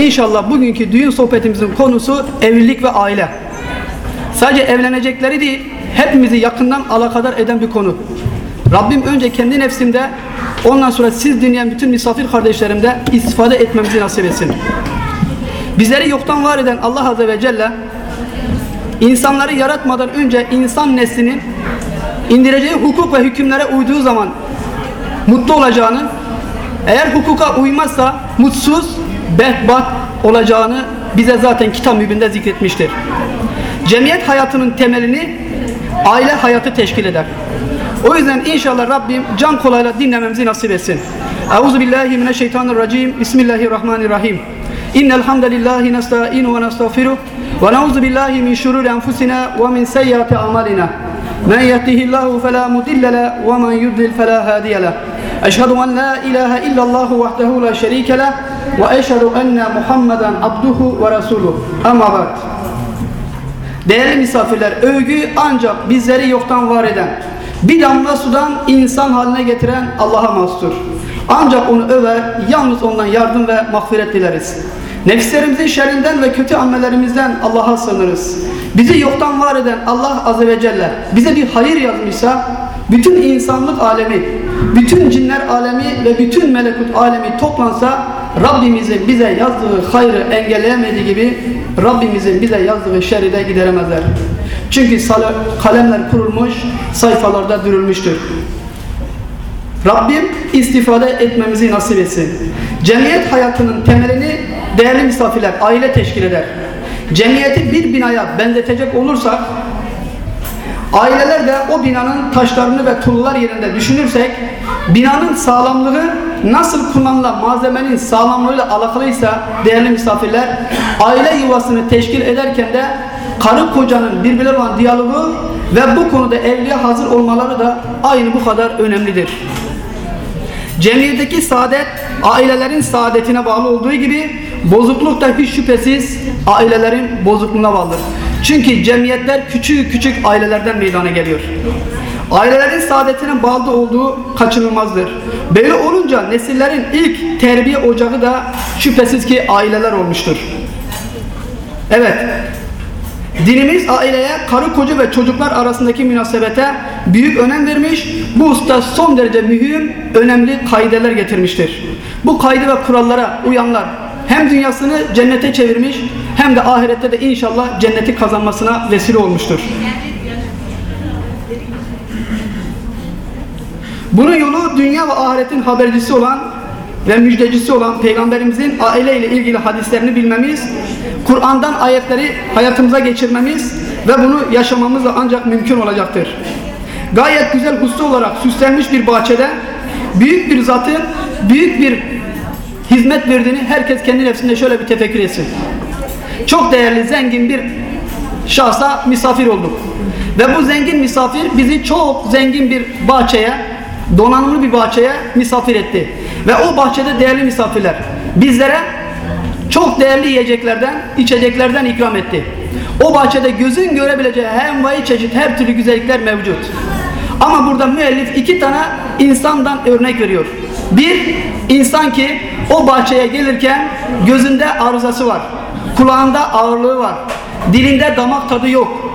İnşallah bugünkü düğün sohbetimizin konusu evlilik ve aile. Sadece evlenecekleri değil, hepimizi yakından alakadar eden bir konu. Rabbim önce kendi nefsimde, ondan sonra siz dinleyen bütün misafir kardeşlerimde istifade etmemizi nasip etsin. Bizleri yoktan var eden Allah Azze ve Celle, insanları yaratmadan önce insan neslinin indireceği hukuk ve hükümlere uyduğu zaman mutlu olacağını, eğer hukuka uymazsa mutsuz, berbat olacağını bize zaten kitap mübinde zikretmiştir. Cemiyet hayatının temelini aile hayatı teşkil eder. O yüzden inşallah Rabbim can kolayla dinlememizi nasip etsin. Euzu billahi mineşşeytanirracim. Bismillahirrahmanirrahim. İnnel hamdelellahi nestaînu ve nestağfiruh ve na'uzu billahi min şururi enfusina ve min seyyiati amalina. Men yehdihillahu fela mudille le ve men yudlil fela en la ilahe illallah vahdehu la şerike le ve eşhedü enne Muhammeden abduhu ve resuluh. Amma ba'd. Değerli misafirler, övgü ancak bizleri yoktan var eden, bir damla sudan insan haline getiren Allah'a mahsustur. Ancak onu över, yalnız ondan yardım ve mağfiret dileriz. Nefislerimizin şerrinden ve kötü amellerimizden Allah'a sığınırız. Bizi yoktan var eden Allah Azze ve Celle bize bir hayır yazmışsa, bütün insanlık alemi, bütün cinler alemi ve bütün melekut alemi toplansa Rabbimizin bize yazdığı hayrı engelleyemediği gibi Rabbimizin bize yazdığı şerri de gideremezler. Çünkü kalemler kurulmuş, sayfalarda dürülmüştür. Rabbim istifade etmemizi nasip etsin. Cemiyet hayatının temelini değerli misafirler, aile teşkil eder. Cemiyeti bir binaya benzetecek olursak, aileler de o binanın taşlarını ve tuğlalar yerinde düşünürsek, binanın sağlamlığı nasıl kullanılan malzemenin sağlamlığıyla alakalıysa değerli misafirler, aile yuvasını teşkil ederken de karı kocanın birbirleri olan diyalogu ve bu konuda evliye hazır olmaları da aynı bu kadar önemlidir. Cemiyetteki saadet ailelerin saadetine bağlı olduğu gibi bozukluk da hiç şüphesiz ailelerin bozukluğuna bağlıdır. Çünkü cemiyetler küçük küçük ailelerden meydana geliyor. Ailelerin saadetine bağlı olduğu kaçınılmazdır. Böyle olunca nesillerin ilk terbiye ocağı da şüphesiz ki aileler olmuştur. Evet, Dinimiz aileye, karı koca ve çocuklar arasındaki münasebete büyük önem vermiş. Bu usta son derece mühim, önemli kaideler getirmiştir. Bu kaydı ve kurallara uyanlar hem dünyasını cennete çevirmiş hem de ahirette de inşallah cenneti kazanmasına vesile olmuştur. Bunun yolu dünya ve ahiretin habercisi olan ve müjdecisi olan Peygamberimizin aile ile ilgili hadislerini bilmemiz, Kur'an'dan ayetleri hayatımıza geçirmemiz ve bunu yaşamamızla ancak mümkün olacaktır. Gayet güzel huslu olarak süslenmiş bir bahçede büyük bir zatın büyük bir hizmet verdiğini herkes kendi nefsinde şöyle bir tefekkür etsin. Çok değerli, zengin bir şahsa misafir olduk. Ve bu zengin misafir bizi çok zengin bir bahçeye, donanımlı bir bahçeye misafir etti. Ve o bahçede değerli misafirler bizlere çok değerli yiyeceklerden, içeceklerden ikram etti. O bahçede gözün görebileceği hem vay çeşit her türlü güzellikler mevcut. Ama burada müellif iki tane insandan örnek veriyor. Bir, insan ki o bahçeye gelirken gözünde arızası var. Kulağında ağırlığı var. Dilinde damak tadı yok.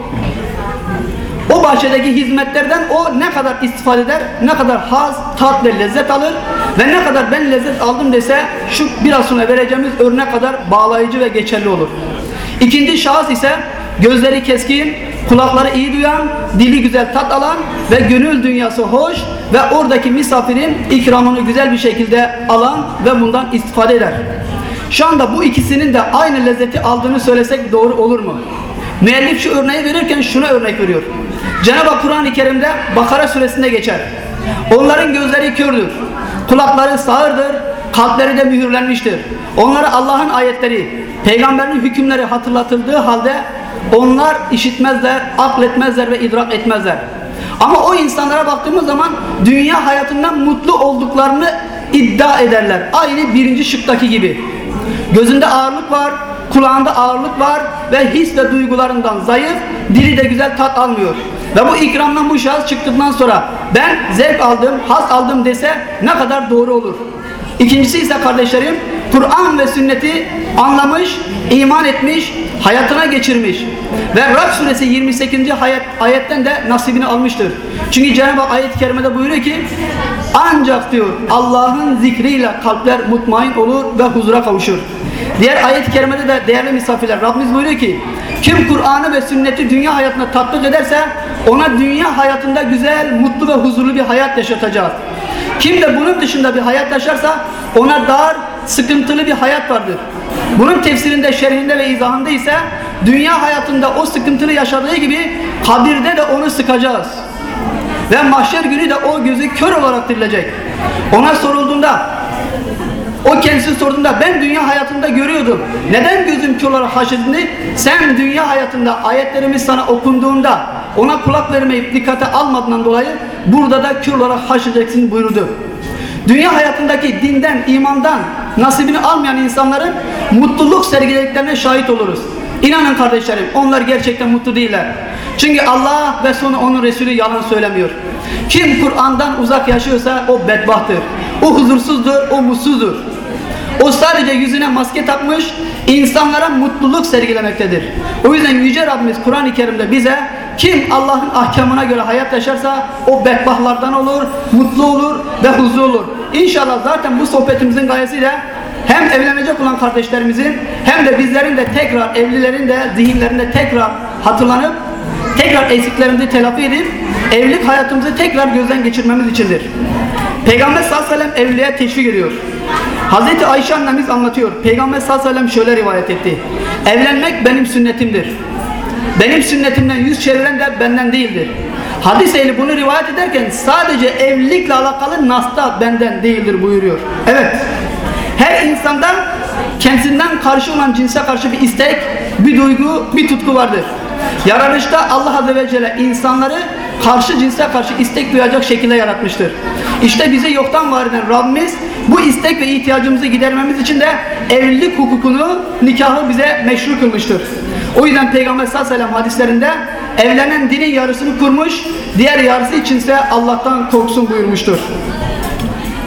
O bahçedeki hizmetlerden o ne kadar istifade eder, ne kadar haz, tat ve lezzet alır ve ne kadar ben lezzet aldım dese şu biraz sonra vereceğimiz örnek kadar bağlayıcı ve geçerli olur. İkinci şahıs ise gözleri keskin, kulakları iyi duyan, dili güzel tat alan ve gönül dünyası hoş ve oradaki misafirin ikramını güzel bir şekilde alan ve bundan istifade eder. Şu anda bu ikisinin de aynı lezzeti aldığını söylesek doğru olur mu? Müellif şu örneği verirken şuna örnek veriyor. Cenab-ı Kur'an-ı Kerim'de Bakara suresinde geçer. Onların gözleri kördür, kulakları sağırdır, kalpleri de mühürlenmiştir. Onlara Allah'ın ayetleri, peygamberin hükümleri hatırlatıldığı halde onlar işitmezler, akletmezler ve idrak etmezler. Ama o insanlara baktığımız zaman dünya hayatından mutlu olduklarını iddia ederler. Aynı birinci şıktaki gibi. Gözünde ağırlık var, kulağında ağırlık var ve his ve duygularından zayıf, dili de güzel tat almıyor. Ve bu ikramdan bu şahıs çıktıktan sonra ben zevk aldım, haz aldım dese ne kadar doğru olur. İkincisi ise kardeşlerim Kur'an ve sünneti anlamış, iman etmiş, hayatına geçirmiş. Ve Rab suresi 28. Ayet, ayetten de nasibini almıştır. Çünkü Cenab-ı ayet-i kerimede buyuruyor ki ancak diyor Allah'ın zikriyle kalpler mutmain olur ve huzura kavuşur. Diğer ayet-i kerimede de değerli misafirler Rabbimiz buyuruyor ki kim Kur'an'ı ve sünneti dünya hayatına tatbik ederse ona dünya hayatında güzel, mutlu ve huzurlu bir hayat yaşatacağız. Kim de bunun dışında bir hayat yaşarsa ona dar, sıkıntılı bir hayat vardır. Bunun tefsirinde, şerhinde ve izahında ise dünya hayatında o sıkıntılı yaşadığı gibi kabirde de onu sıkacağız. Ve mahşer günü de o gözü kör olarak dirilecek. Ona sorulduğunda o kendisi sorduğunda ben dünya hayatında görüyordum. Neden gözüm kör olarak haşredildi? Sen dünya hayatında ayetlerimiz sana okunduğunda ona kulak vermeyip dikkate almadığından dolayı burada da kör olarak haşredeceksin buyurdu. Dünya hayatındaki dinden, imandan nasibini almayan insanların mutluluk sergilediklerine şahit oluruz. İnanın kardeşlerim onlar gerçekten mutlu değiller. Çünkü Allah ve sonra onun Resulü yalan söylemiyor. Kim Kur'an'dan uzak yaşıyorsa o bedbahtır. O huzursuzdur, o mutsuzdur. O sadece yüzüne maske takmış, insanlara mutluluk sergilemektedir. O yüzden Yüce Rabbimiz Kur'an-ı Kerim'de bize kim Allah'ın ahkamına göre hayat yaşarsa o bedbahtlardan olur, mutlu olur ve huzur olur. İnşallah zaten bu sohbetimizin gayesi de hem evlenecek olan kardeşlerimizin hem de bizlerin de tekrar evlilerin de zihinlerinde tekrar hatırlanıp tekrar eksiklerimizi telafi edip evlilik hayatımızı tekrar gözden geçirmemiz içindir. Peygamber sallallahu aleyhi ve sellem evliliğe teşvik ediyor. Hazreti Ayşe annemiz anlatıyor. Peygamber sallallahu aleyhi ve sellem şöyle rivayet etti. Evlenmek benim sünnetimdir. Benim sünnetimden yüz çeviren de benden değildir. Hadis ehli bunu rivayet ederken sadece evlilikle alakalı nasta benden değildir buyuruyor. Evet. Her insanda kendisinden karşı olan cinse karşı bir istek, bir duygu, bir tutku vardır. Yaratılışta Allah Azze ve Celle insanları karşı cinse karşı istek duyacak şekilde yaratmıştır. İşte bizi yoktan var eden Rabbimiz bu istek ve ihtiyacımızı gidermemiz için de evlilik hukukunu, nikahı bize meşru kılmıştır. O yüzden Peygamber sallallahu aleyhi ve sellem hadislerinde evlenen dinin yarısını kurmuş, diğer yarısı içinse Allah'tan korksun buyurmuştur.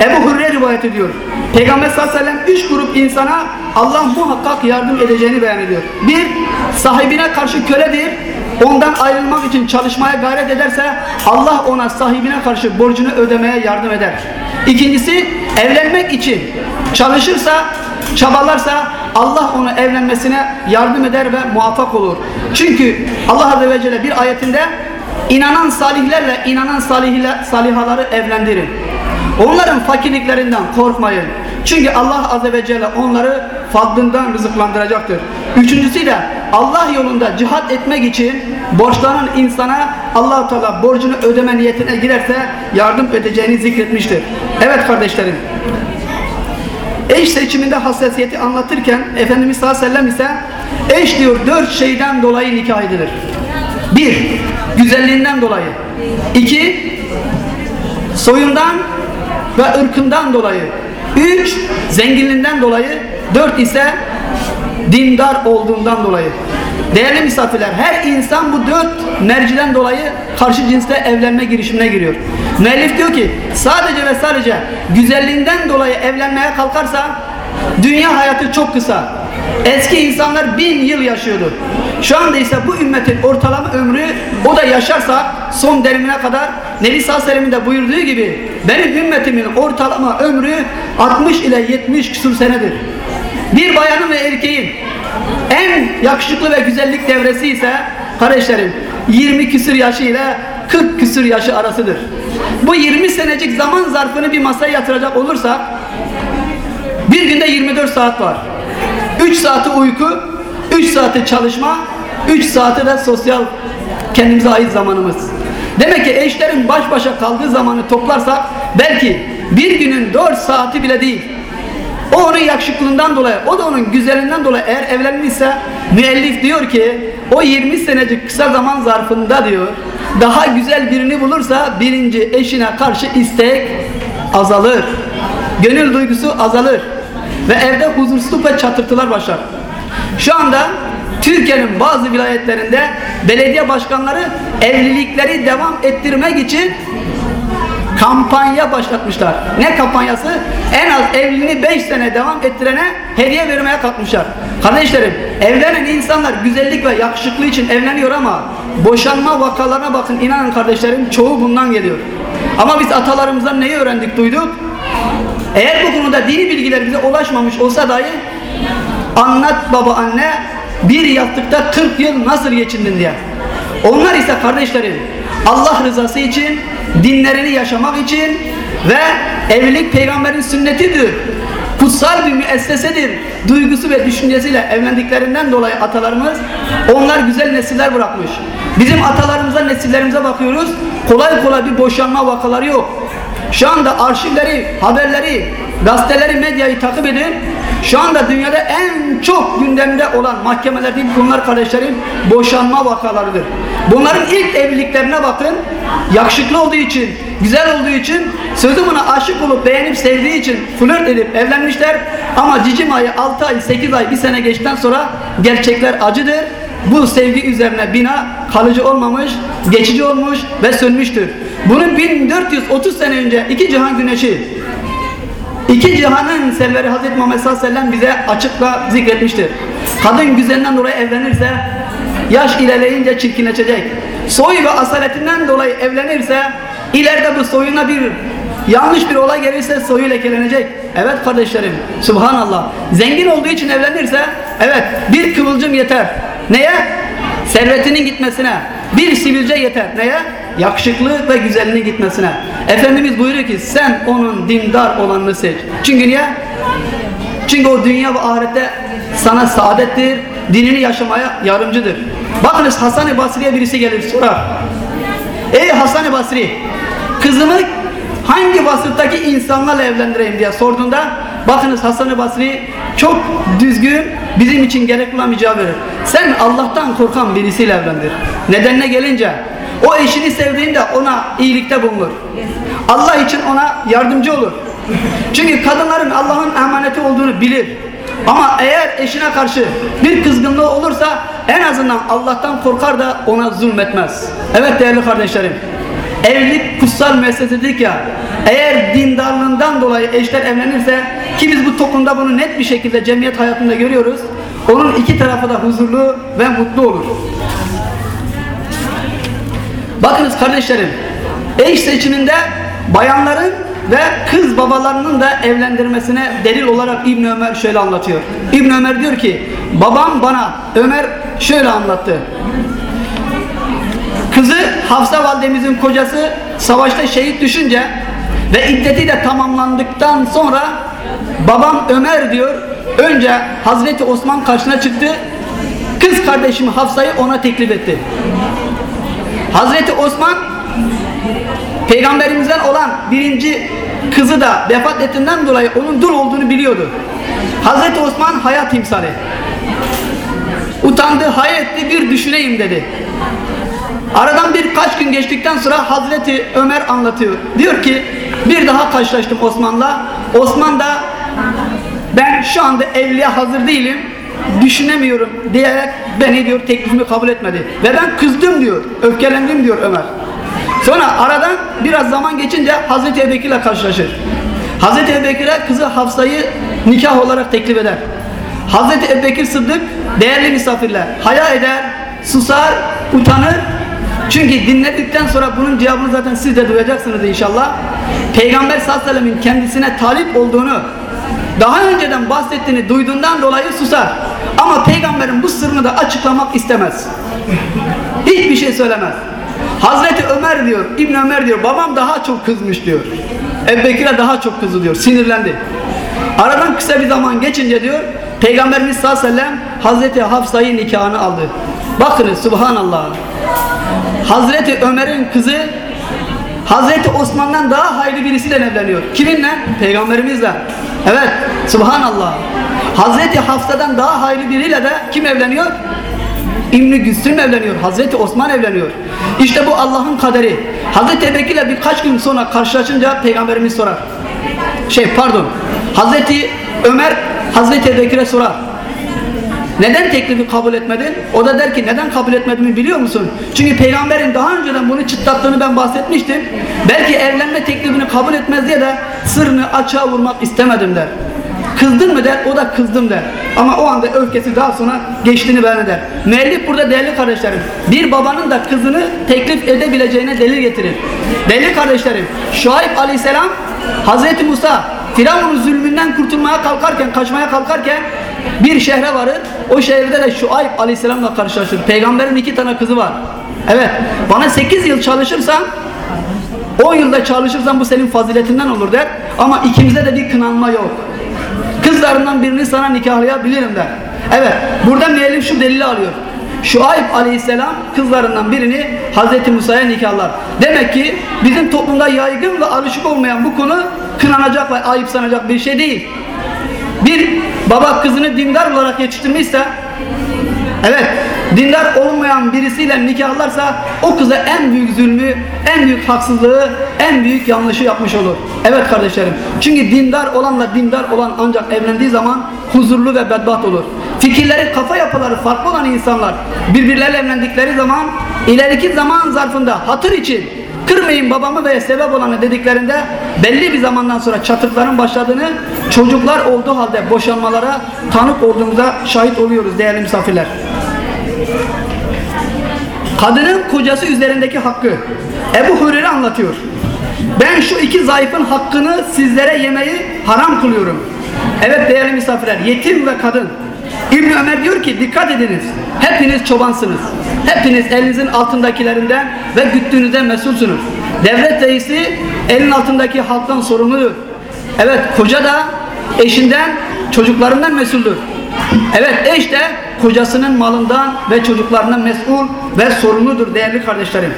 Ebu Hurre rivayet ediyor. Peygamber sallallahu aleyhi ve sellem üç grup insana Allah muhakkak yardım edeceğini beyan ediyor. Bir, sahibine karşı köledir. Ondan ayrılmak için çalışmaya gayret ederse Allah ona sahibine karşı borcunu ödemeye yardım eder. İkincisi, evlenmek için çalışırsa, çabalarsa Allah onu evlenmesine yardım eder ve muvaffak olur. Çünkü Allah Azze ve Celle bir ayetinde inanan salihlerle inanan salihler, salihaları evlendirin. Onların fakirliklerinden korkmayın. Çünkü Allah Azze ve Celle onları fadlından rızıklandıracaktır. Üçüncüsü de Allah yolunda cihat etmek için borçlanan insana allah Teala borcunu ödeme niyetine girerse yardım edeceğini zikretmiştir. Evet kardeşlerim. Eş seçiminde hassasiyeti anlatırken Efendimiz sallallahu aleyhi ve sellem ise eş diyor dört şeyden dolayı nikah edilir. Bir, güzelliğinden dolayı. İki, soyundan ve ırkından dolayı. Üç, zenginliğinden dolayı. Dört ise dindar olduğundan dolayı. Değerli misafirler, her insan bu dört merciden dolayı karşı cinsle evlenme girişimine giriyor. Müellif diyor ki, sadece ve sadece güzelliğinden dolayı evlenmeye kalkarsa, dünya hayatı çok kısa. Eski insanlar bin yıl yaşıyordu. Şu anda ise bu ümmetin ortalama ömrü, o da yaşarsa son derimine kadar Nebi Sallallahu de buyurduğu gibi benim ümmetimin ortalama ömrü 60 ile 70 küsur senedir. Bir bayanın ve erkeğin en yakışıklı ve güzellik devresi ise kardeşlerim 20 küsur yaşı ile 40 küsur yaşı arasıdır. Bu 20 senecik zaman zarfını bir masaya yatıracak olursak bir günde 24 saat var. 3 saati uyku, 3 saati çalışma, 3 saati de sosyal kendimize ait zamanımız. Demek ki eşlerin baş başa kaldığı zamanı toplarsak belki bir günün 4 saati bile değil. O onun yakışıklılığından dolayı, o da onun güzelliğinden dolayı eğer evlenmişse müellif diyor ki o 20 senecik kısa zaman zarfında diyor daha güzel birini bulursa birinci eşine karşı istek azalır. Gönül duygusu azalır. Ve evde huzursuzluk ve çatırtılar başlar. Şu anda Türkiye'nin bazı vilayetlerinde belediye başkanları evlilikleri devam ettirmek için kampanya başlatmışlar. Ne kampanyası? En az evliliğini 5 sene devam ettirene hediye vermeye kalkmışlar. Kardeşlerim, evlenen insanlar güzellik ve yakışıklı için evleniyor ama boşanma vakalarına bakın inanın kardeşlerim çoğu bundan geliyor. Ama biz atalarımızdan neyi öğrendik, duyduk? Eğer bu konuda dini bilgiler bize ulaşmamış olsa dahi anlat baba anne bir yattıkta 40 yıl nasıl geçindin diye. Onlar ise kardeşlerim Allah rızası için, dinlerini yaşamak için ve evlilik peygamberin sünnetidir. Kutsal bir müessesedir. Duygusu ve düşüncesiyle evlendiklerinden dolayı atalarımız onlar güzel nesiller bırakmış. Bizim atalarımıza, nesillerimize bakıyoruz. Kolay kolay bir boşanma vakaları yok. Şu anda arşivleri, haberleri, gazeteleri, medyayı takip edin. Şu anda dünyada en çok gündemde olan mahkemelerdeki konular kardeşlerim boşanma vakalarıdır. Bunların ilk evliliklerine bakın. Yakışıklı olduğu için, güzel olduğu için, sözü buna aşık olup beğenip sevdiği için flört edip evlenmişler. Ama cicim ayı 6 ay, 8 ay, 1 sene geçtikten sonra gerçekler acıdır. Bu sevgi üzerine bina kalıcı olmamış, geçici olmuş ve sönmüştür. Bunun 1430 sene önce iki cihan güneşi, iki cihanın serveri Hazreti Muhammed sallallahu aleyhi ve sellem bize açıkla zikretmiştir. Kadın güzelinden dolayı evlenirse yaş ilerleyince çirkinleşecek. Soy ve asaletinden dolayı evlenirse ileride bu soyuna bir yanlış bir olay gelirse soyu lekelenecek. Evet kardeşlerim, subhanallah. Zengin olduğu için evlenirse evet bir kıvılcım yeter. Neye? Servetinin gitmesine. Bir sivilce yeter. Neye? Yakışıklı ve güzelliğinin gitmesine. Efendimiz buyuruyor ki sen onun dindar olanını seç. Çünkü niye? Çünkü o dünya ve ahirette sana saadettir, dinini yaşamaya yardımcıdır. Bakınız Hasan-ı Basri'ye birisi gelir sorar. Ey Hasan-ı Basri, kızımı hangi vasıftaki insanlarla evlendireyim diye sorduğunda bakınız Hasan-ı Basri çok düzgün bizim için gerekli olan bir cevap. Sen Allah'tan korkan birisiyle evlendir. Nedenine gelince o eşini sevdiğinde ona iyilikte bulunur. Allah için ona yardımcı olur. Çünkü kadınların Allah'ın emaneti olduğunu bilir. Ama eğer eşine karşı bir kızgınlığı olursa en azından Allah'tan korkar da ona zulmetmez. Evet değerli kardeşlerim. Evlilik kutsal müessese dedik ya. Eğer dindarlığından dolayı eşler evlenirse ki biz bu toplumda bunu net bir şekilde cemiyet hayatında görüyoruz. Onun iki tarafı da huzurlu ve mutlu olur. Bakınız kardeşlerim, eş seçiminde bayanların ve kız babalarının da evlendirmesine delil olarak İbn Ömer şöyle anlatıyor. İbn Ömer diyor ki, babam bana Ömer şöyle anlattı. Kızı Hafsa validemizin kocası savaşta şehit düşünce ve iddeti de tamamlandıktan sonra babam Ömer diyor önce Hazreti Osman karşısına çıktı kız kardeşim Hafsa'yı ona teklif etti. Hazreti Osman peygamberimizden olan birinci kızı da vefat ettiğinden dolayı onun dul olduğunu biliyordu. Hazreti Osman hayat timsali. Utandı, hayetti bir düşüneyim dedi. Aradan birkaç gün geçtikten sonra Hazreti Ömer anlatıyor. Diyor ki bir daha karşılaştım Osman'la. Osman da ben şu anda evliye hazır değilim düşünemiyorum diyerek beni diyor teklifimi kabul etmedi. Ve ben kızdım diyor. Öfkelendim diyor Ömer. Sonra aradan biraz zaman geçince Hazreti Ebubekir ile karşılaşır. Hazreti Ebubekir'e kızı Hafsa'yı nikah olarak teklif eder. Hazreti Ebubekir Sıddık değerli misafirler haya eder, susar, utanır. Çünkü dinledikten sonra bunun cevabını zaten siz de duyacaksınız inşallah. Peygamber sallallahu aleyhi ve sellemin kendisine talip olduğunu daha önceden bahsettiğini duyduğundan dolayı susar. Ama peygamberin bu sırrını da açıklamak istemez. Hiçbir şey söylemez. Hazreti Ömer diyor, İbn Ömer diyor, babam daha çok kızmış diyor. Ebu Bekir'e daha çok kızdı diyor, sinirlendi. Aradan kısa bir zaman geçince diyor, Peygamberimiz sallallahu aleyhi ve sellem Hazreti Hafsa'yı nikahını aldı. Bakınız subhanallah. Hazreti Ömer'in kızı Hazreti Osman'dan daha hayırlı birisiyle evleniyor. Kiminle? Peygamberimizle. Evet, subhanallah. Hazreti Hafsa'dan daha hayırlı biriyle de kim evleniyor? İbn-i Güsüm evleniyor. Hazreti Osman evleniyor. İşte bu Allah'ın kaderi. Hazreti Ebubekir ile birkaç gün sonra karşılaşınca Peygamberimiz sorar. Şey pardon. Hazreti Ömer Hazreti Ebubekir'e sorar. Neden teklifi kabul etmedin? O da der ki neden kabul etmediğimi biliyor musun? Çünkü peygamberin daha önceden bunu çıtlattığını ben bahsetmiştim. Belki evlenme teklifini kabul etmez diye de sırrını açığa vurmak istemedim der. Kızdın mı der, o da kızdım der. Ama o anda öfkesi daha sonra geçtiğini beyan eder. Müellif burada değerli kardeşlerim, bir babanın da kızını teklif edebileceğine delil getirir. Değerli kardeşlerim, Şuayb aleyhisselam, Hazreti Musa, Firavun'un zulmünden kurtulmaya kalkarken, kaçmaya kalkarken bir şehre varır. O şehirde de Şuayb aleyhisselamla karşılaşır. Peygamberin iki tane kızı var. Evet, bana 8 yıl çalışırsan 10 yılda çalışırsan bu senin faziletinden olur der. Ama ikimize de bir kınanma yok. Kızlarından birini sana nikahlayabilirim der. Evet, burada müellif şu delili alıyor. Şuayb aleyhisselam kızlarından birini Hazreti Musa'ya nikahlar. Demek ki bizim toplumda yaygın ve alışık olmayan bu konu kınanacak ve ayıp sanacak bir şey değil. Bir baba kızını dindar olarak yetiştirmişse Evet, dindar olmayan birisiyle nikahlarsa o kıza en büyük zulmü, en büyük haksızlığı, en büyük yanlışı yapmış olur. Evet kardeşlerim. Çünkü dindar olanla dindar olan ancak evlendiği zaman huzurlu ve bedbaht olur. Fikirleri, kafa yapıları farklı olan insanlar birbirleriyle evlendikleri zaman ileriki zaman zarfında hatır için kırmayın babamı ve sebep olanı dediklerinde belli bir zamandan sonra çatırtların başladığını çocuklar olduğu halde boşanmalara tanık olduğumuza şahit oluyoruz değerli misafirler. Kadının kocası üzerindeki hakkı Ebu Hureyre anlatıyor. Ben şu iki zayıfın hakkını sizlere yemeyi haram kılıyorum. Evet değerli misafirler, yetim ve kadın. İbn Ömer diyor ki dikkat ediniz. Hepiniz çobansınız. Hepiniz elinizin altındakilerinden ve güttüğünüzden mesulsunuz. Devlet reisi elin altındaki halktan sorumludur. Evet koca da eşinden, çocuklarından mesuldür. Evet eş de kocasının malından ve çocuklarından mesul ve sorumludur değerli kardeşlerim.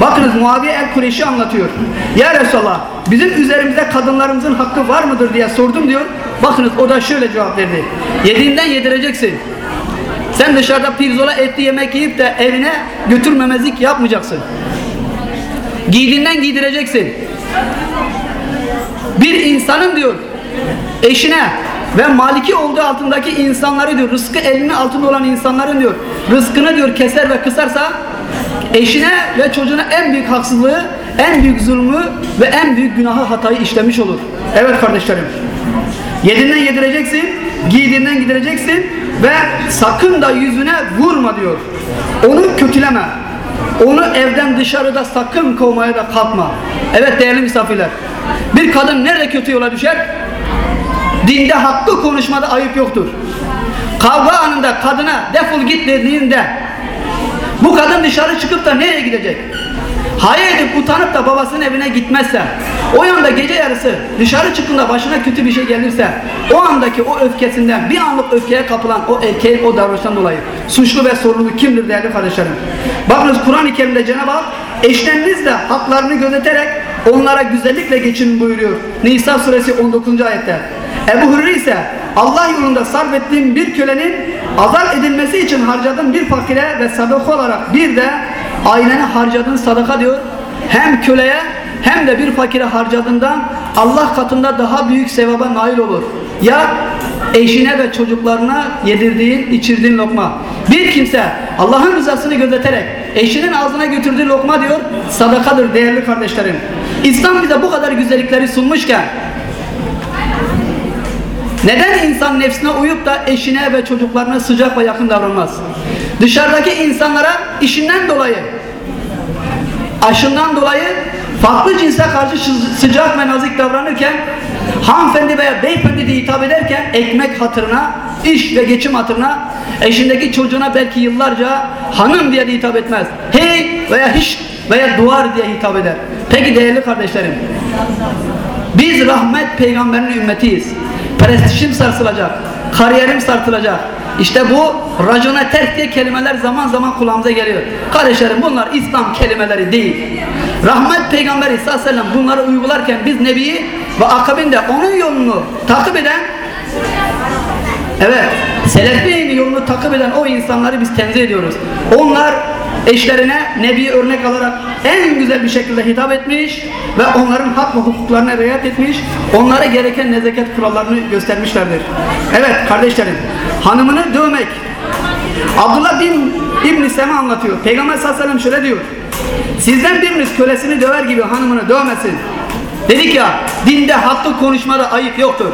Bakınız Muaviye el-Kureyşi anlatıyor. Ya Resulallah bizim üzerimizde kadınlarımızın hakkı var mıdır diye sordum diyor. Bakınız o da şöyle cevap verdi. Yediğinden yedireceksin. Sen dışarıda pirzola etli yemek yiyip de evine götürmemezlik yapmayacaksın. Giydiğinden giydireceksin. Bir insanın diyor eşine ve maliki olduğu altındaki insanları diyor rızkı elinin altında olan insanların diyor rızkını diyor keser ve kısarsa eşine ve çocuğuna en büyük haksızlığı en büyük zulmü ve en büyük günahı hatayı işlemiş olur. Evet kardeşlerim. Yediğinden yedireceksin, giydiğinden gidereceksin ve sakın da yüzüne vurma diyor. Onu kötüleme. Onu evden dışarıda sakın kovmaya da kalkma. Evet değerli misafirler. Bir kadın nerede kötü yola düşer? Dinde hakkı konuşmada ayıp yoktur. Kavga anında kadına defol git dediğinde bu kadın dışarı çıkıp da nereye gidecek? Hayır edip utanıp da babasının evine gitmezse, o yanda gece yarısı dışarı çıktığında başına kötü bir şey gelirse, o andaki o öfkesinden bir anlık öfkeye kapılan o erkeğin o davranıştan dolayı suçlu ve sorumlu kimdir değerli kardeşlerim? Bakınız Kur'an-ı Kerim'de Cenab-ı Hak eşlerinizle haklarını gözeterek onlara güzellikle geçin buyuruyor. Nisa suresi 19. ayette. Ebu Hurri ise Allah yolunda sarf ettiğim bir kölenin azar edilmesi için harcadığım bir fakire ve sadaka olarak bir de ailene harcadığın sadaka diyor. Hem köleye hem de bir fakire harcadığından Allah katında daha büyük sevaba nail olur. Ya eşine ve çocuklarına yedirdiğin, içirdiğin lokma. Bir kimse Allah'ın rızasını gözeterek eşinin ağzına götürdüğü lokma diyor sadakadır değerli kardeşlerim. İslam bize bu kadar güzellikleri sunmuşken neden insan nefsine uyup da eşine ve çocuklarına sıcak ve yakın davranmaz? Dışarıdaki insanlara işinden dolayı, aşından dolayı farklı cinse karşı sıcak ve nazik davranırken hanımefendi veya beyefendi diye hitap ederken ekmek hatırına, iş ve geçim hatırına eşindeki çocuğuna belki yıllarca hanım diye hitap etmez. Hey veya hiç veya duvar diye hitap eder. Peki değerli kardeşlerim biz rahmet peygamberinin ümmetiyiz. Prestijim sarsılacak. Kariyerim sarsılacak. İşte bu racona terk diye kelimeler zaman zaman kulağımıza geliyor. Kardeşlerim bunlar İslam kelimeleri değil. Rahmet aleyhi ve sellem bunları uygularken biz Nebi'yi ve akabinde onun yolunu takip eden Evet, Selefi'nin yolunu takip eden o insanları biz tenzih ediyoruz. Onlar eşlerine Nebi örnek alarak en güzel bir şekilde hitap etmiş ve onların hak ve hukuklarına riayet etmiş, onlara gereken nezaket kurallarını göstermişlerdir. Evet kardeşlerim, hanımını dövmek, Abdullah bin İbn Sema anlatıyor. Peygamber sallallahu aleyhi şöyle diyor. Sizden biriniz kölesini döver gibi hanımını dövmesin. Dedik ya dinde haklı konuşmada ayıp yoktur.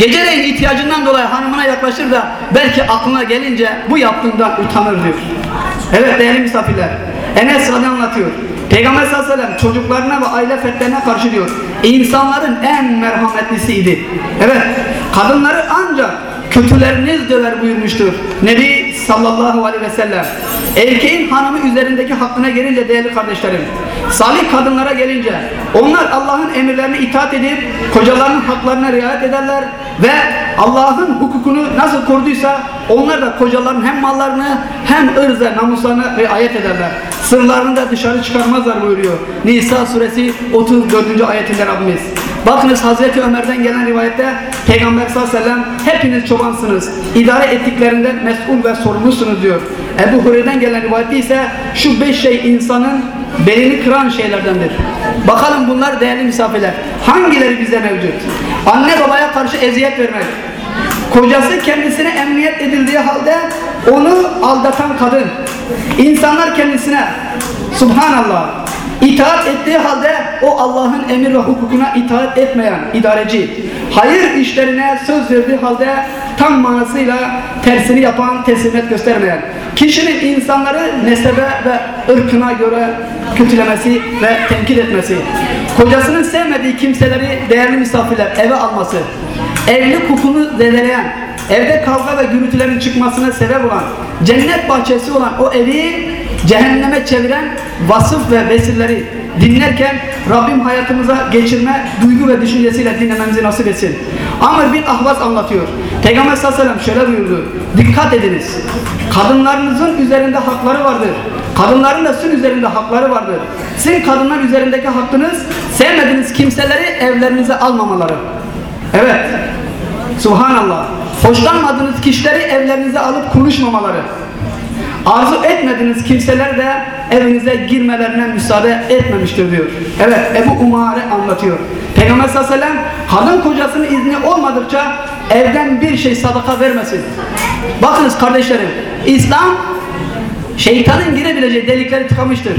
Geceleyin ihtiyacından dolayı hanımına yaklaşır da belki aklına gelince bu yaptığından utanır diyor. Evet değerli misafirler. Enes Radya anlatıyor. Peygamber sallallahu aleyhi ve sellem çocuklarına ve aile fertlerine karşı diyor. insanların en merhametlisiydi. Evet kadınları ancak kötüleriniz döver buyurmuştur. Nebi sallallahu aleyhi ve sellem. Erkeğin hanımı üzerindeki hakkına gelince değerli kardeşlerim. Salih kadınlara gelince onlar Allah'ın emirlerine itaat edip kocalarının haklarına riayet ederler ve Allah'ın hukukunu nasıl koruduysa onlar da kocaların hem mallarını hem ırz ve namuslarına riayet ederler. Sırlarını da dışarı çıkarmazlar buyuruyor. Nisa suresi 34. ayetinde Rabbimiz. Bakınız Hazreti Ömer'den gelen rivayette Peygamber sallallahu aleyhi ve sellem hepiniz çobansınız. İdare ettiklerinden mesul ve sorumlusunuz diyor. Ebu Hureyre'den gelen rivayette ise şu beş şey insanın belini kıran şeylerdendir. Bakalım bunlar değerli misafirler. Hangileri bize mevcut? Anne babaya karşı eziyet vermek. Kocası kendisine emniyet edildiği halde onu aldatan kadın. İnsanlar kendisine Subhanallah itaat ettiği halde o Allah'ın emir ve hukukuna itaat etmeyen idareci. Hayır işlerine söz verdiği halde tam manasıyla tersini yapan, teslimiyet göstermeyen. Kişinin insanları nesebe ve ırkına göre kötülemesi ve tenkit etmesi. Kocasının sevmediği kimseleri değerli misafirler eve alması. Evlilik hukukunu zedeleyen, evde kavga ve gürültülerin çıkmasına sebep olan, cennet bahçesi olan o evi cehenneme çeviren vasıf ve vesilleleri dinlerken Rabbim hayatımıza geçirme duygu ve düşüncesiyle dinlememizi nasip etsin. Amr bin Ahvaz anlatıyor. Peygamber sallallahu aleyhi ve sellem şöyle buyurdu. Dikkat ediniz. Kadınlarınızın üzerinde hakları vardır. Kadınların da sizin üzerinde hakları vardır. Sizin kadınlar üzerindeki hakkınız sevmediğiniz kimseleri evlerinize almamaları. Evet. Subhanallah. Hoşlanmadığınız kişileri evlerinize alıp konuşmamaları. Arzu etmediğiniz kimseler de evinize girmelerine müsaade etmemiştir diyor. Evet Ebu Umare anlatıyor. Peygamber sallallahu aleyhi ve sellem kadın kocasının izni olmadıkça evden bir şey sadaka vermesin. Bakınız kardeşlerim İslam şeytanın girebileceği delikleri tıkamıştır.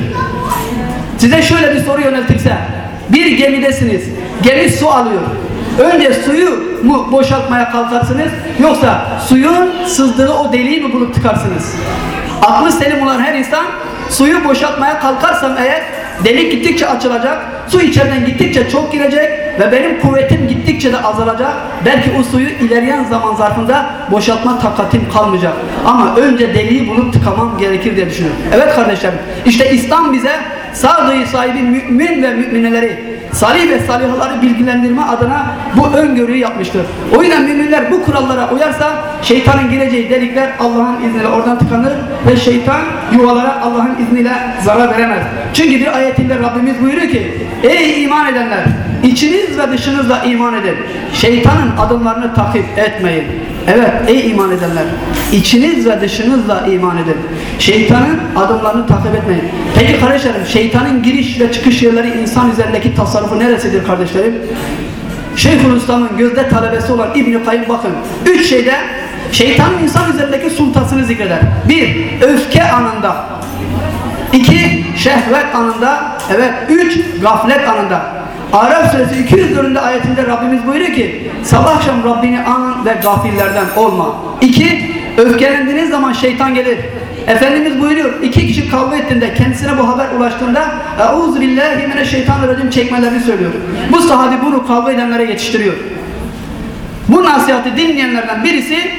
Size şöyle bir soru yöneltirse bir gemidesiniz. Gemi su alıyor. Önce suyu mu boşaltmaya kalkarsınız yoksa suyun sızdığı o deliği mi bulup tıkarsınız? Aklı selim olan her insan suyu boşaltmaya kalkarsam eğer delik gittikçe açılacak, su içeriden gittikçe çok girecek ve benim kuvvetim gittikçe de azalacak. Belki o suyu ilerleyen zaman zarfında boşaltma takatim kalmayacak. Ama önce deliği bulup tıkamam gerekir diye düşünüyorum. Evet kardeşlerim, işte İslam bize sağduyu sahibi mümin ve mümineleri salih ve salihleri bilgilendirme adına bu öngörüyü yapmıştır. O yüzden müminler bu kurallara uyarsa şeytanın gireceği delikler Allah'ın izniyle oradan tıkanır ve şeytan yuvalara Allah'ın izniyle zarar veremez. Çünkü bir ayetinde Rabbimiz buyuruyor ki Ey iman edenler içiniz ve dışınızla iman edin. Şeytanın adımlarını takip etmeyin. Evet ey iman edenler içiniz ve dışınızla iman edin. Şeytanın adımlarını takip etmeyin. Peki kardeşlerim şeytanın giriş ve çıkış yerleri insan üzerindeki tasarrufu neresidir kardeşlerim? Şeyhülislam'ın gözde talebesi olan İbn-i Kayyum bakın. Üç şeyde şeytanın insan üzerindeki sultasını zikreder. Bir, öfke anında. İki, şehvet anında. Evet, üç, gaflet anında. Araf suresi 204. ayetinde Rabbimiz buyuruyor ki sabah akşam Rabbini anın ve gafillerden olma. İki, öfkelendiğiniz zaman şeytan gelir. Efendimiz buyuruyor iki kişi kavga ettiğinde kendisine bu haber ulaştığında Euzu billahi mineşşeytanirracim çekmelerini söylüyor. Bu sahabi bunu kavga edenlere yetiştiriyor. Bu nasihati dinleyenlerden birisi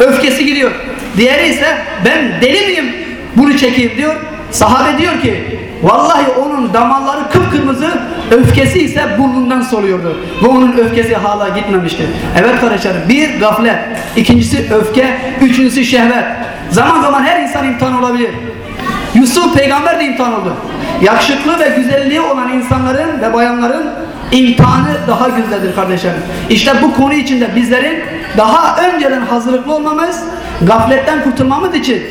öfkesi gidiyor. Diğeri ise ben deli miyim bunu çekeyim diyor. Sahabe diyor ki vallahi onun damarları kıpkırmızı öfkesi ise burnundan soluyordu. Ve onun öfkesi hala gitmemişti. Evet kardeşlerim bir gaflet, ikincisi öfke, üçüncüsü şehvet. Zaman zaman her insan imtihan olabilir. Yusuf peygamber de imtihan oldu. Yakışıklı ve güzelliği olan insanların ve bayanların imtihanı daha güzeldir kardeşlerim. İşte bu konu içinde bizlerin daha önceden hazırlıklı olmamız, gafletten kurtulmamız için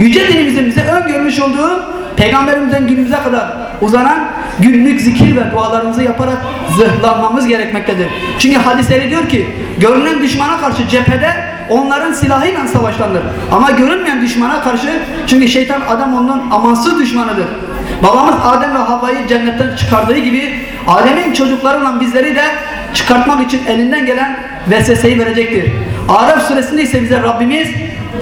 Yüce dinimizin bize öngörmüş olduğu Peygamberimizden günümüze kadar uzanan günlük zikir ve dualarımızı yaparak zırhlanmamız gerekmektedir. Çünkü hadisleri diyor ki görünen düşmana karşı cephede onların silahıyla savaşlanır. Ama görünmeyen düşmana karşı çünkü şeytan adam onun amansız düşmanıdır. Babamız Adem ve Havva'yı cennetten çıkardığı gibi Adem'in çocuklarıyla bizleri de çıkartmak için elinden gelen vesveseyi verecektir. Araf suresinde ise bize Rabbimiz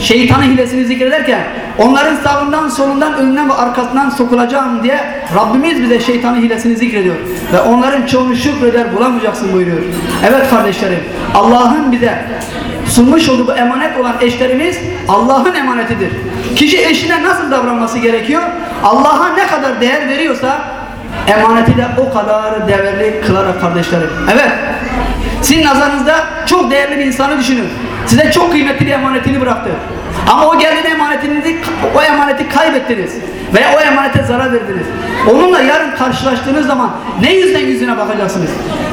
şeytanın hilesini zikrederken onların sağından solundan önünden ve arkasından sokulacağım diye Rabbimiz bize şeytanın hilesini zikrediyor. Ve onların çoğunu şükreder bulamayacaksın buyuruyor. Evet kardeşlerim Allah'ın bize sunmuş olduğu emanet olan eşlerimiz Allah'ın emanetidir. Kişi eşine nasıl davranması gerekiyor? Allah'a ne kadar değer veriyorsa emaneti de o kadar değerli kılarak kardeşlerim. Evet. Sizin nazarınızda çok değerli bir insanı düşünün. Size çok kıymetli emanetini bıraktı. Ama o geldiğinde emanetinizi, o emaneti kaybettiniz. Veya o emanete zarar verdiniz. Onunla yarın karşılaştığınız zaman ne yüzden yüzüne bakacaksınız?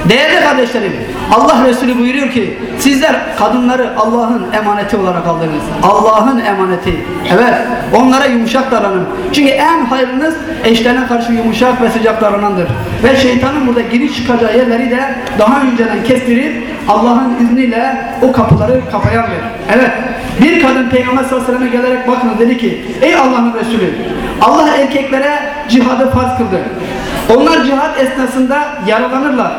Değerli kardeşlerim, Allah Resulü buyuruyor ki sizler kadınları Allah'ın emaneti olarak aldınız. Allah'ın emaneti. Evet, onlara yumuşak davranın. Çünkü en hayırlınız eşlerine karşı yumuşak ve sıcak davranandır. Ve şeytanın burada giriş çıkacağı yerleri de daha önceden kestirip Allah'ın izniyle o kapıları kapayandır. Evet, bir kadın Peygamber sallallahu gelerek bakın dedi ki Ey Allah'ın Resulü Allah erkeklere cihadı farz kıldı. Onlar cihat esnasında yaralanırlar,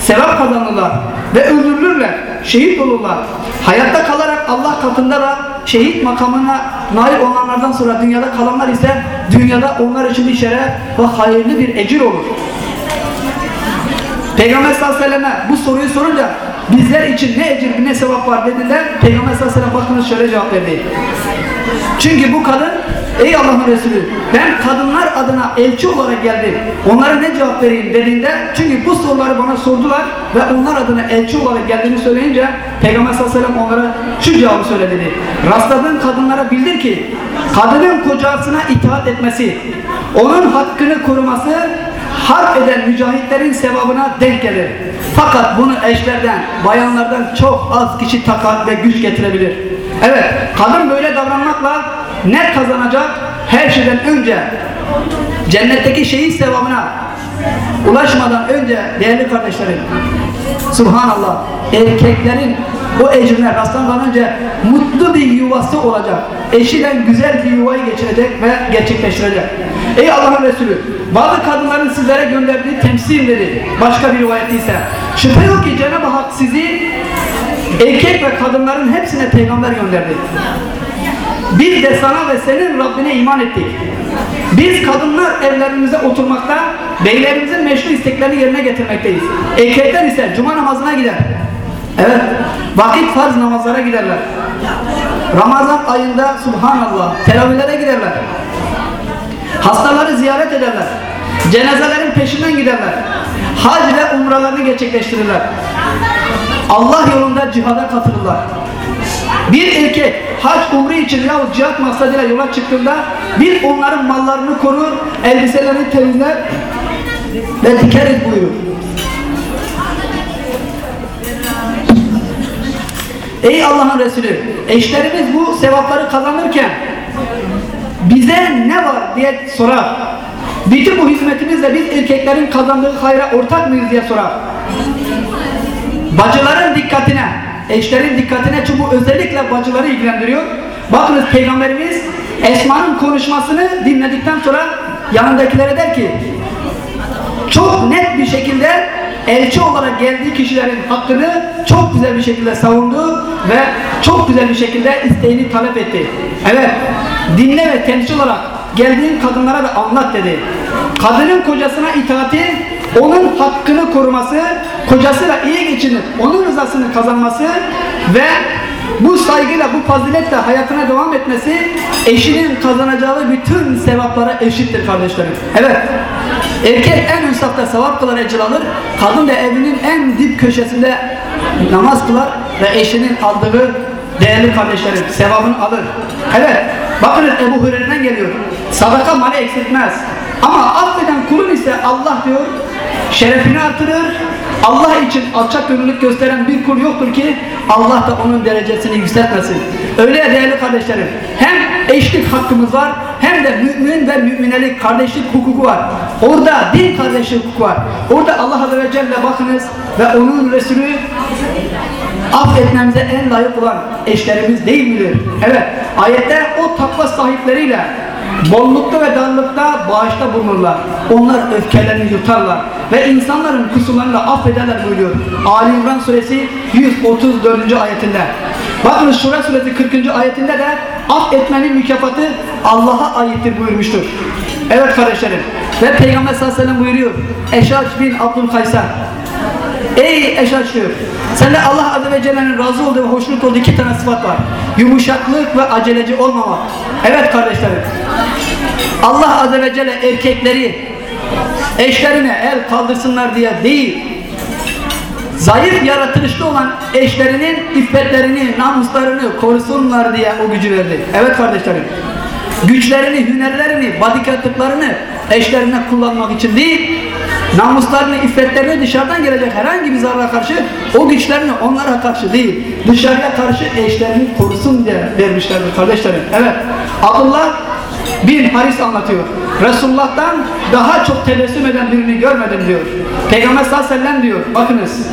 sevap kazanırlar ve öldürülürler, şehit olurlar. Hayatta kalarak Allah katında da şehit makamına nail olanlardan sonra dünyada kalanlar ise dünyada onlar için bir şeref ve hayırlı bir ecir olur. Peygamber sallallahu aleyhi ve selleme bu soruyu sorunca bizler için ne ecir ne sevap var dediler. Peygamber sallallahu aleyhi ve sellem bakınız şöyle cevap verdi. Çünkü bu kadın ey Allah'ın Resulü ben kadınlar adına elçi olarak geldim. Onlara ne cevap vereyim dediğinde çünkü bu soruları bana sordular ve onlar adına elçi olarak geldiğini söyleyince Peygamber sallallahu aleyhi ve sellem onlara şu cevabı söyledi. Rastladığın kadınlara bildir ki kadının kocasına itaat etmesi, onun hakkını koruması harp eden mücahitlerin sevabına denk gelir. Fakat bunu eşlerden, bayanlardan çok az kişi takar ve güç getirebilir. Evet, kadın böyle davranmakla ne kazanacak? Her şeyden önce cennetteki şehit sevabına ulaşmadan önce değerli kardeşlerim Subhanallah erkeklerin o ecrine rastlanmadan önce mutlu bir yuvası olacak. Eşiyle güzel bir yuvayı geçirecek ve gerçekleştirecek. Ey Allah'ın Resulü bazı kadınların sizlere gönderdiği temsilleri başka bir rivayet ise şüphe yok ki Cenab-ı Hak sizi erkek ve kadınların hepsine peygamber gönderdi. Biz de sana ve senin Rabbine iman ettik. Biz kadınlar evlerimize oturmakta, beylerimizin meşru isteklerini yerine getirmekteyiz. Erkekler ise cuma namazına gider. Evet, vakit farz namazlara giderler. Ramazan ayında subhanallah teravihlere giderler. Hastaları ziyaret ederler. Cenazelerin peşinden giderler. Hac ve umralarını gerçekleştirirler. Allah yolunda cihada katılırlar. Bir erkek hac umre için yahut cihat maksadıyla yola çıktığında bir onların mallarını korur, elbiselerini temizler ve dikeriz buyurur. Ey Allah'ın Resulü, eşlerimiz bu sevapları kazanırken bize ne var diye sorar. Bütün bu hizmetimizle biz erkeklerin kazandığı hayra ortak mıyız diye sorar. Bacıların dikkatine, eşlerin dikkatine çünkü özellikle bacıları ilgilendiriyor. Bakınız Peygamberimiz Esma'nın konuşmasını dinledikten sonra yanındakilere der ki çok net bir şekilde elçi olarak geldiği kişilerin hakkını çok güzel bir şekilde savundu ve çok güzel bir şekilde isteğini talep etti. Evet, dinle ve temsil olarak geldiğin kadınlara da anlat dedi. Kadının kocasına itaati, onun hakkını koruması, kocasıyla iyi geçinip onun rızasını kazanması ve bu saygıyla, bu faziletle hayatına devam etmesi eşinin kazanacağı bütün sevaplara eşittir kardeşlerim. Evet, erkek en üst safta sevap kılar ecir alır, kadın da evinin en dip köşesinde namaz kılar ve eşinin aldığı değerli kardeşlerim sevabını alır. Evet, bakın Ebu Hureyre'den geliyor. Sadaka malı eksiltmez. Ama affeden kulun ise Allah diyor şerefini artırır. Allah için alçak gönüllülük gösteren bir kul yoktur ki Allah da onun derecesini yükseltmesin. Öyle değerli kardeşlerim. Hem eşlik hakkımız var hem de mümin ve müminelik, kardeşlik hukuku var. Orada din kardeşlik hukuku var. Orada Allah Azze ve Celle bakınız ve onun Resulü affetmemize en layık olan eşlerimiz değil midir? Evet, ayette o takva sahipleriyle bollukta ve darlıkta bağışta bulunurlar. Onlar öfkelerini yutarlar ve insanların kusurlarını affederler buyuruyor. Ali İmran suresi 134. ayetinde. Bakın Şura suresi 40. ayetinde de affetmenin mükafatı Allah'a aittir buyurmuştur. Evet kardeşlerim. Ve Peygamber sallallahu aleyhi ve sellem buyuruyor. Eşaç bin Abdülkaysar Ey diyor. Sende Allah Azze ve Celle'nin razı olduğu ve hoşnut olduğu iki tane sıfat var. Yumuşaklık ve aceleci olmamak. Evet kardeşlerim. Allah Azze ve Celle erkekleri eşlerine el kaldırsınlar diye değil, zayıf yaratılışta olan eşlerinin iffetlerini, namuslarını korusunlar diye o gücü verdi. Evet kardeşlerim. Güçlerini, hünerlerini, badikatlıklarını eşlerine kullanmak için değil, namuslarını, iffetlerini dışarıdan gelecek herhangi bir zarara karşı o güçlerini onlara karşı değil, dışarıya karşı eşlerini korusun diye vermişlerdir kardeşlerim. Evet. Abdullah bin Haris anlatıyor. Resulullah'tan daha çok tebessüm eden birini görmedim diyor. Peygamber sallallahu aleyhi ve sellem diyor. Bakınız.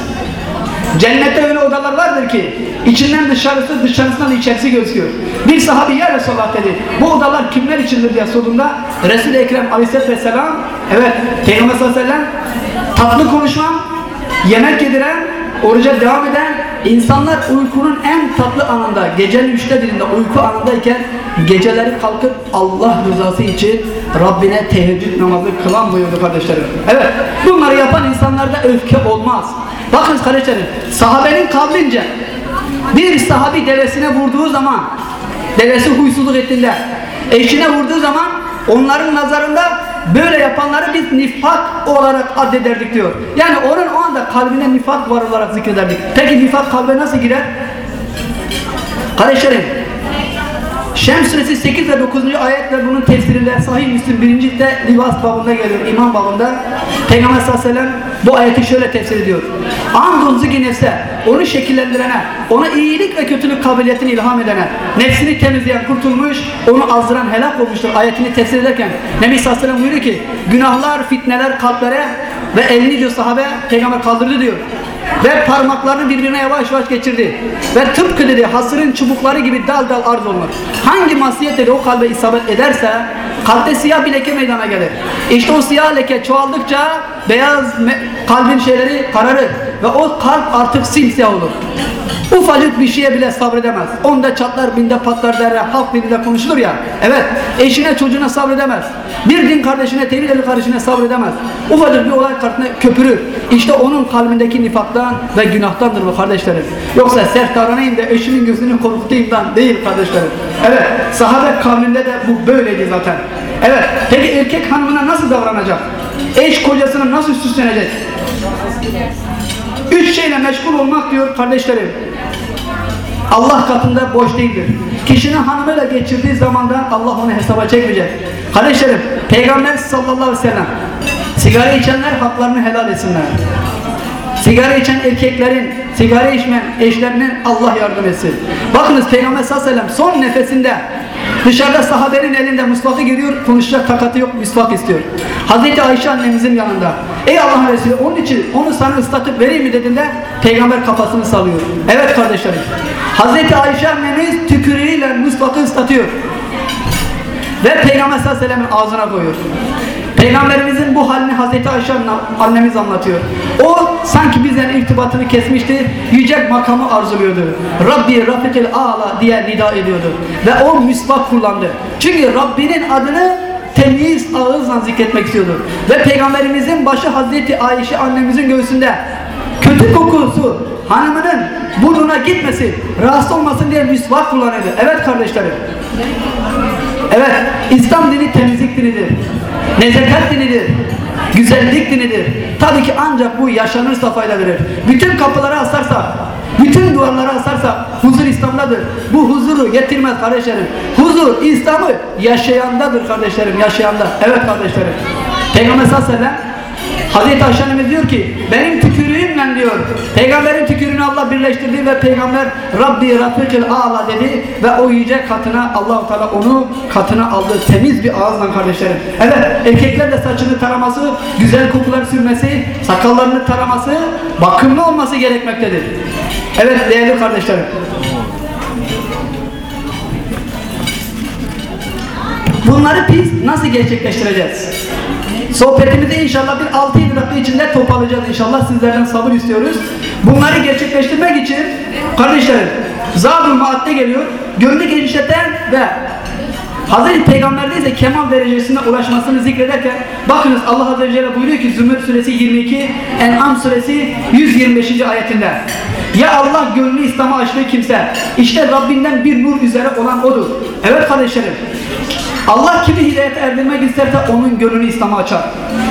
Cennette öyle odalar vardır ki içinden dışarısı dışarısından içerisi gözüküyor. Bir sahabi ya Resulullah dedi. Bu odalar kimler içindir diye sorduğunda Resul-i Ekrem aleyhisselatü vesselam evet Peygamber sallallahu aleyhi ve sellem tatlı konuşan, yemek yediren, oruca devam eden insanlar uykunun en tatlı anında gecenin üçte birinde uyku anındayken geceleri kalkıp Allah rızası için Rabbine teheccüd namazı kılan buyurdu kardeşlerim. Evet bunları yapan insanlarda öfke olmaz. Bakın kardeşlerim sahabenin kavlince bir sahabi devesine vurduğu zaman devesi huysuzluk ettiğinde eşine vurduğu zaman onların nazarında böyle yapanları biz nifak olarak addederdik diyor. Yani onun o anda kalbine nifak var olarak zikrederdik. Peki nifak kalbe nasıl girer? Kardeşlerim Şems suresi 8 ve 9. ayetler bunun tefsirinde Sahih Müslim 1. ciltte libas babında geliyor, iman babında. Peygamber sallallahu aleyhi ve sellem bu ayeti şöyle tefsir ediyor. Andolsun ki nefse, onu şekillendirene, ona iyilik ve kötülük kabiliyetini ilham edene, nefsini temizleyen kurtulmuş, onu azdıran helak olmuştur. Ayetini tefsir ederken Nebi sallallahu aleyhi ve sellem buyuruyor ki, günahlar, fitneler kalplere ve elini diyor sahabe, peygamber kaldırdı diyor ve parmaklarını birbirine yavaş yavaş geçirdi. Ve tıpkı dedi hasırın çubukları gibi dal dal arz olunur. Hangi masiyet dedi o kalbe isabet ederse kalpte siyah bir leke meydana gelir. İşte o siyah leke çoğaldıkça beyaz kalbin şeyleri kararır ve o kalp artık simsiyah olur. Ufacık bir şeye bile sabredemez. Onda çatlar, binde patlar derler. Halk dilinde konuşulur ya. Evet, eşine çocuğuna sabredemez. Bir din kardeşine, tevhid eli kardeşine sabredemez. Ufacık bir olay kartına köpürür. İşte onun kalbindeki nifaktan ve günahtandır bu kardeşlerim. Yoksa sert davranayım da eşimin gözünü korkutayımdan değil kardeşlerim. Evet, sahabe kavminde de bu böyleydi zaten. Evet, peki erkek hanımına nasıl davranacak? Eş kocasına nasıl süslenecek? Üç şeyle meşgul olmak diyor kardeşlerim. Allah katında boş değildir. Kişinin hanımıyla geçirdiği zamandan Allah onu hesaba çekmeyecek. Kardeşlerim, Peygamber sallallahu aleyhi ve sellem sigara içenler haklarını helal etsinler. Sigara içen erkeklerin, sigara içmeyen eşlerinin Allah yardım etsin. Bakınız Peygamber sallallahu aleyhi ve sellem son nefesinde dışarıda sahabenin elinde musvakı görüyor, konuşacak takatı yok, misvak istiyor. Hazreti Ayşe annemizin yanında. Ey Allah'ın Resulü onun için onu sana ıslatıp vereyim mi dediğinde Peygamber kafasını sallıyor. Evet kardeşlerim. Hazreti Ayşe annemiz tükürüğüyle musvakı ıslatıyor. Ve Peygamber sallallahu aleyhi ve sellem'in ağzına koyuyor. Peygamberimizin bu halini Hazreti Ayşe annemiz anlatıyor. O sanki bizden irtibatını kesmişti, yüce makamı arzuluyordu. Rabbi Rafikil A'la diye nida ediyordu. Ve o misvak kullandı. Çünkü Rabbinin adını temiz ağızla zikretmek istiyordu. Ve Peygamberimizin başı Hazreti Ayşe annemizin göğsünde kötü kokusu hanımının burnuna gitmesin, rahatsız olmasın diye misvak kullanıyordu. Evet kardeşlerim. Evet, İslam dini temizlik dinidir. Nezaket dinidir. Güzellik dinidir. Tabii ki ancak bu yaşanırsa fayda verir. Bütün kapıları asarsa, bütün duvarları asarsa huzur İslam'dadır. Bu huzuru getirmez kardeşlerim. Huzur İslam'ı yaşayandadır kardeşlerim, yaşayanda. Evet kardeşlerim. Peygamber sallallahu aleyhi ve sellem Hazreti Ayşe diyor ki benim tükürüğüm kiminle diyor? Peygamberin tükürüğünü Allah birleştirdi ve peygamber Rabbi Rabbikil A'la dedi ve o yüce katına Allah Teala onu katına aldı. Temiz bir ağızla kardeşlerim. Evet erkekler de saçını taraması, güzel kokular sürmesi, sakallarını taraması, bakımlı olması gerekmektedir. Evet değerli kardeşlerim. Bunları biz nasıl gerçekleştireceğiz? Sohbetimizi inşallah bir 6-7 dakika içinde toparlayacağız inşallah. Sizlerden sabır istiyoruz. Bunları gerçekleştirmek için kardeşlerim Maat'te geliyor. Gönlü genişleten ve Hazreti Peygamber'de ise kemal derecesine ulaşmasını zikrederken bakınız Allah Azze ve Celle buyuruyor ki Zümrüt suresi 22 En'am suresi 125. ayetinde ya Allah gönlü İslam'a açtığı kimse işte Rabbinden bir nur üzere olan odur. Evet kardeşlerim Allah kimi hidayete erdirmek isterse onun gönlünü İslam'a açar.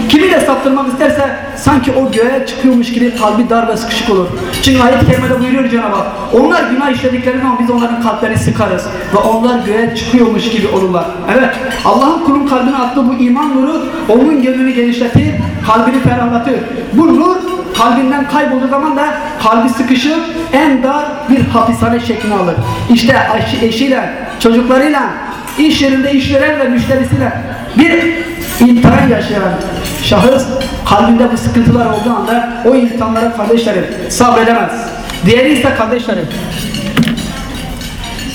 Kimi de saptırmak isterse sanki o göğe çıkıyormuş gibi kalbi dar ve sıkışık olur. Çünkü ayet-i kerimede buyuruyor Cenab-ı Hak. Onlar günah işledikleri zaman biz onların kalplerini sıkarız. Ve onlar göğe çıkıyormuş gibi olurlar. Evet Allah'ın kulun kalbine attığı bu iman nuru onun gönlünü genişletir, kalbini ferahlatır. Bu nur kalbinden kaybolduğu zaman da kalbi sıkışıp en dar bir hapishane şeklini alır. İşte eşi- eşiyle, çocuklarıyla, iş yerinde işveren ve müşterisiyle bir imtihan yaşayan şahıs kalbinde bu sıkıntılar olduğu anda o imtihanlara kardeşlerim sabredemez. Diğeri ise kardeşlerim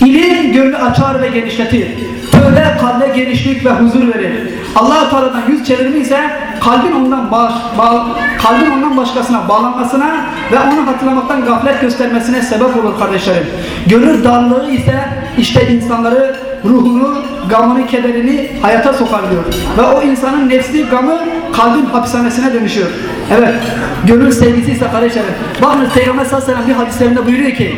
İlim gönlü açar ve genişletir. Tövbe kalbe genişlik ve huzur verir. Allah-u Teala'dan yüz çevirme ise kalbin ondan baş, bağ- kalbin ondan başkasına bağlanmasına ve onu hatırlamaktan gaflet göstermesine sebep olur kardeşlerim. Gönül darlığı ise işte insanları ruhunu, gamını, kederini hayata sokar diyor. Ve o insanın nefsi, gamı kalbin hapishanesine dönüşüyor. Evet, gönül sevgisi ise kardeşlerim. Bakınız Peygamber sallallahu aleyhi bir hadislerinde buyuruyor ki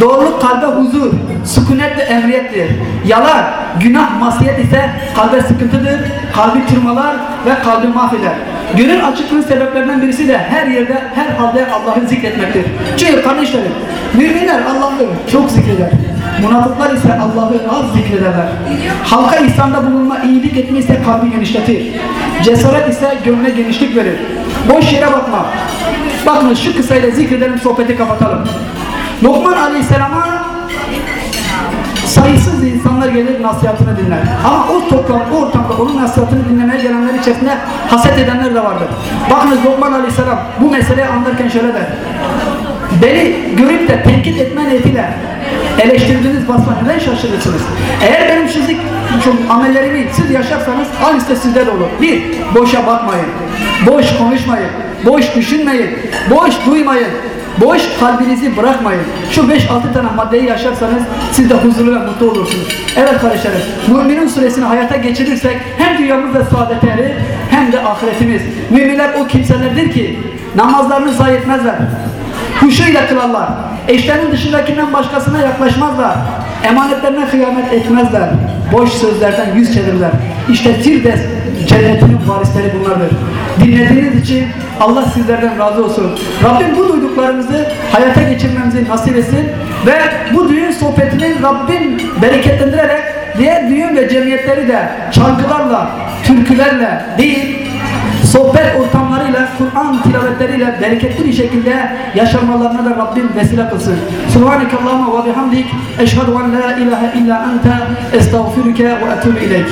Doğruluk kalbe huzur, sükunet ve emniyettir. Yalan, günah, masiyet ise kalbe sıkıntıdır, kalbi tırmalar ve kalbi mahveder. Gönül açıklığın sebeplerinden birisi de her yerde, her halde Allah'ı zikretmektir. Çünkü kardeşlerim, müminler Allah'ı çok zikreder. Münafıklar ise Allah'ı az zikrederler. Halka İslam'da bulunma, iyilik etme ise kalbi genişletir. Cesaret ise gönlüne genişlik verir. Boş yere bakma. Bakın şu kısayla zikredelim, sohbeti kapatalım. Lokman Aleyhisselam'a sayısız insanlar gelir nasihatını dinler. Ama o toplam, o ortamda onun nasihatını dinlemeye gelenler içerisinde haset edenler de vardır. Bakınız Lokman Aleyhisselam bu meseleyi anlarken şöyle der. Beni görüp de tenkit etme niyetiyle eleştirdiğiniz vasfa neden şaşırırsınız? Eğer benim şu amellerimi siz yaşarsanız aynısı da sizde de olur. Bir, boşa bakmayın. Boş konuşmayın. Boş düşünmeyin. Boş duymayın. Boş kalbinizi bırakmayın. Şu 5-6 tane maddeyi yaşarsanız siz de huzurlu ve mutlu olursunuz. Evet kardeşlerim, Müminin suresini hayata geçirirsek hem dünyamızda saadete erir hem de ahiretimiz. Müminler o kimselerdir ki namazlarını zayi etmezler. Huşuyla kılarlar. Eşlerinin dışındakinden başkasına yaklaşmazlar. Emanetlerine hıyanet etmezler. Boş sözlerden yüz çevirirler. İşte Firdevs cennetinin varisleri bunlardır. Dinlediğiniz için Allah sizlerden razı olsun. Rabbim bu duyduklarımızı hayata geçirmemizi nasip etsin ve bu düğün sohbetini Rabbim bereketlendirerek diğer düğün ve cemiyetleri de çalgılarla, türkülerle değil, sohbet ortamlarıyla, Kur'an tilavetleriyle bereketli bir şekilde yaşamalarına da Rabbim vesile kılsın. Subhaneke Allahümme ve bihamdik. Eşhedü en la ilahe illa ente estağfiruke ve etûbü ileyk.